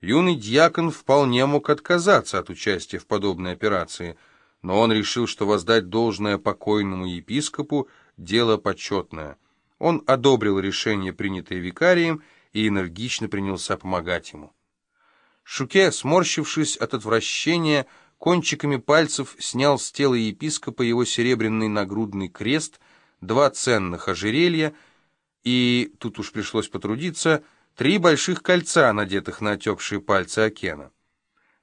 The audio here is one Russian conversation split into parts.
Юный дьякон вполне мог отказаться от участия в подобной операции, но он решил, что воздать должное покойному епископу – дело почетное. Он одобрил решение, принятое викарием, и энергично принялся помогать ему. Шуке, сморщившись от отвращения, кончиками пальцев снял с тела епископа его серебряный нагрудный крест, два ценных ожерелья и, тут уж пришлось потрудиться, три больших кольца, надетых на отекшие пальцы Акена.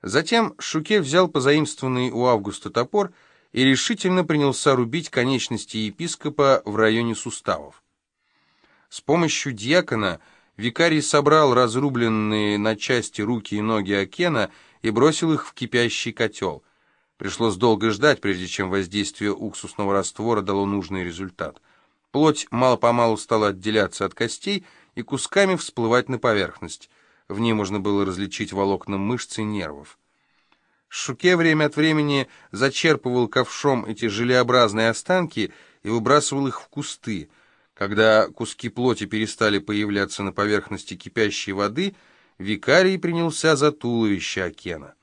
Затем Шуке взял позаимствованный у Августа топор и решительно принялся рубить конечности епископа в районе суставов. С помощью дьякона викарий собрал разрубленные на части руки и ноги Акена и бросил их в кипящий котел. Пришлось долго ждать, прежде чем воздействие уксусного раствора дало нужный результат. Плоть мало-помалу стала отделяться от костей и кусками всплывать на поверхность. В ней можно было различить волокна мышц и нервов. Шуке время от времени зачерпывал ковшом эти желеобразные останки и выбрасывал их в кусты. Когда куски плоти перестали появляться на поверхности кипящей воды, викарий принялся за туловище Акена.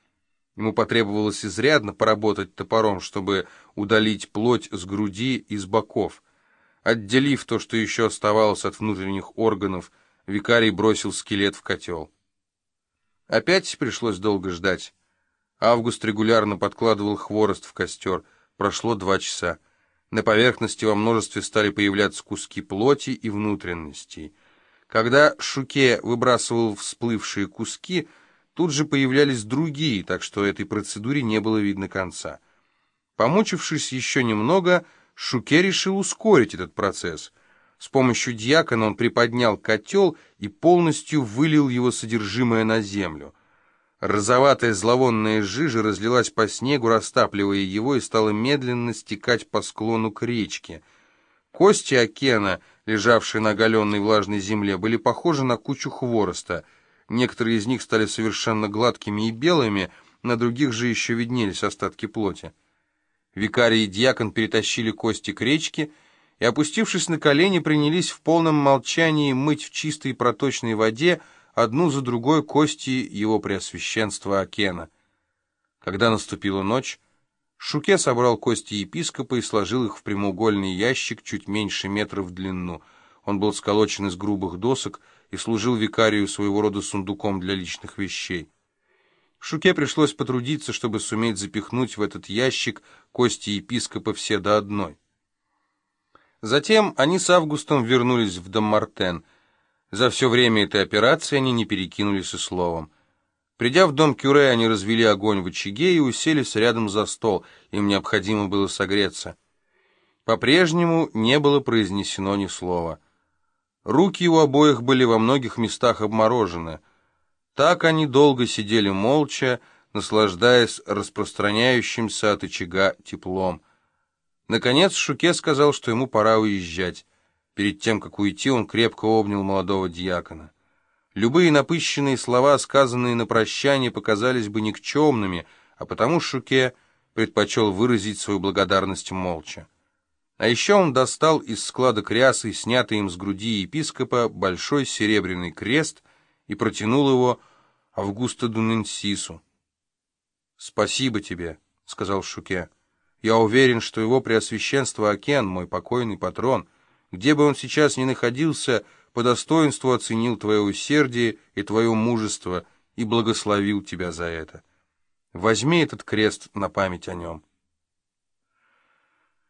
Ему потребовалось изрядно поработать топором, чтобы удалить плоть с груди и с боков. Отделив то, что еще оставалось от внутренних органов, викарий бросил скелет в котел. Опять пришлось долго ждать. Август регулярно подкладывал хворост в костер. Прошло два часа. На поверхности во множестве стали появляться куски плоти и внутренностей. Когда Шуке выбрасывал всплывшие куски, тут же появлялись другие, так что этой процедуре не было видно конца. Помучившись еще немного, Шуке решил ускорить этот процесс. С помощью дьякона он приподнял котел и полностью вылил его содержимое на землю. Розоватая зловонная жижа разлилась по снегу, растапливая его, и стала медленно стекать по склону к речке. Кости Акена, лежавшие на оголенной влажной земле, были похожи на кучу хвороста. Некоторые из них стали совершенно гладкими и белыми, на других же еще виднелись остатки плоти. Викарий и дьякон перетащили кости к речке и, опустившись на колени, принялись в полном молчании мыть в чистой проточной воде одну за другой кости его преосвященства Акена. Когда наступила ночь, Шуке собрал кости епископа и сложил их в прямоугольный ящик чуть меньше метра в длину. Он был сколочен из грубых досок и служил викарию своего рода сундуком для личных вещей. Шуке пришлось потрудиться, чтобы суметь запихнуть в этот ящик кости епископа все до одной. Затем они с Августом вернулись в дом Мартен. За все время этой операции они не перекинулись и словом. Придя в дом Кюре, они развели огонь в очаге и уселись рядом за стол, им необходимо было согреться. По-прежнему не было произнесено ни слова. Руки у обоих были во многих местах обморожены — так они долго сидели молча, наслаждаясь распространяющимся от очага теплом. Наконец Шуке сказал, что ему пора уезжать. Перед тем, как уйти, он крепко обнял молодого дьякона. Любые напыщенные слова, сказанные на прощание, показались бы никчемными, а потому Шуке предпочел выразить свою благодарность молча. А еще он достал из склада крясы, снятый им с груди епископа, большой серебряный крест — и протянул его Августа Дуненсису. «Спасибо тебе», — сказал Шуке. «Я уверен, что его преосвященство Акен, мой покойный патрон, где бы он сейчас ни находился, по достоинству оценил твое усердие и твое мужество и благословил тебя за это. Возьми этот крест на память о нем».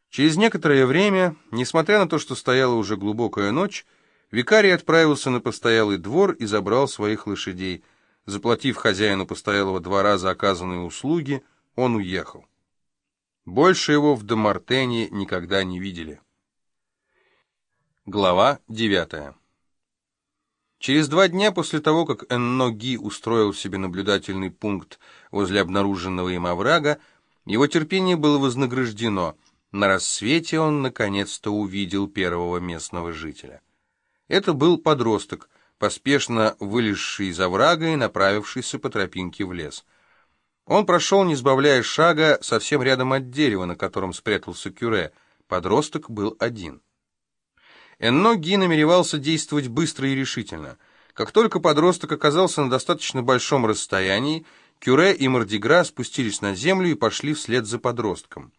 Через некоторое время, несмотря на то, что стояла уже глубокая ночь, Викарий отправился на постоялый двор и забрал своих лошадей. Заплатив хозяину постоялого двора за оказанные услуги, он уехал. Больше его в Домартене никогда не видели. Глава девятая. Через два дня после того, как Энно устроил себе наблюдательный пункт возле обнаруженного им оврага, его терпение было вознаграждено. На рассвете он наконец-то увидел первого местного жителя. Это был подросток, поспешно вылезший из оврага и направившийся по тропинке в лес. Он прошел, не сбавляя шага, совсем рядом от дерева, на котором спрятался Кюре. Подросток был один. Энно Ги намеревался действовать быстро и решительно. Как только подросток оказался на достаточно большом расстоянии, Кюре и Мордигра спустились на землю и пошли вслед за подростком.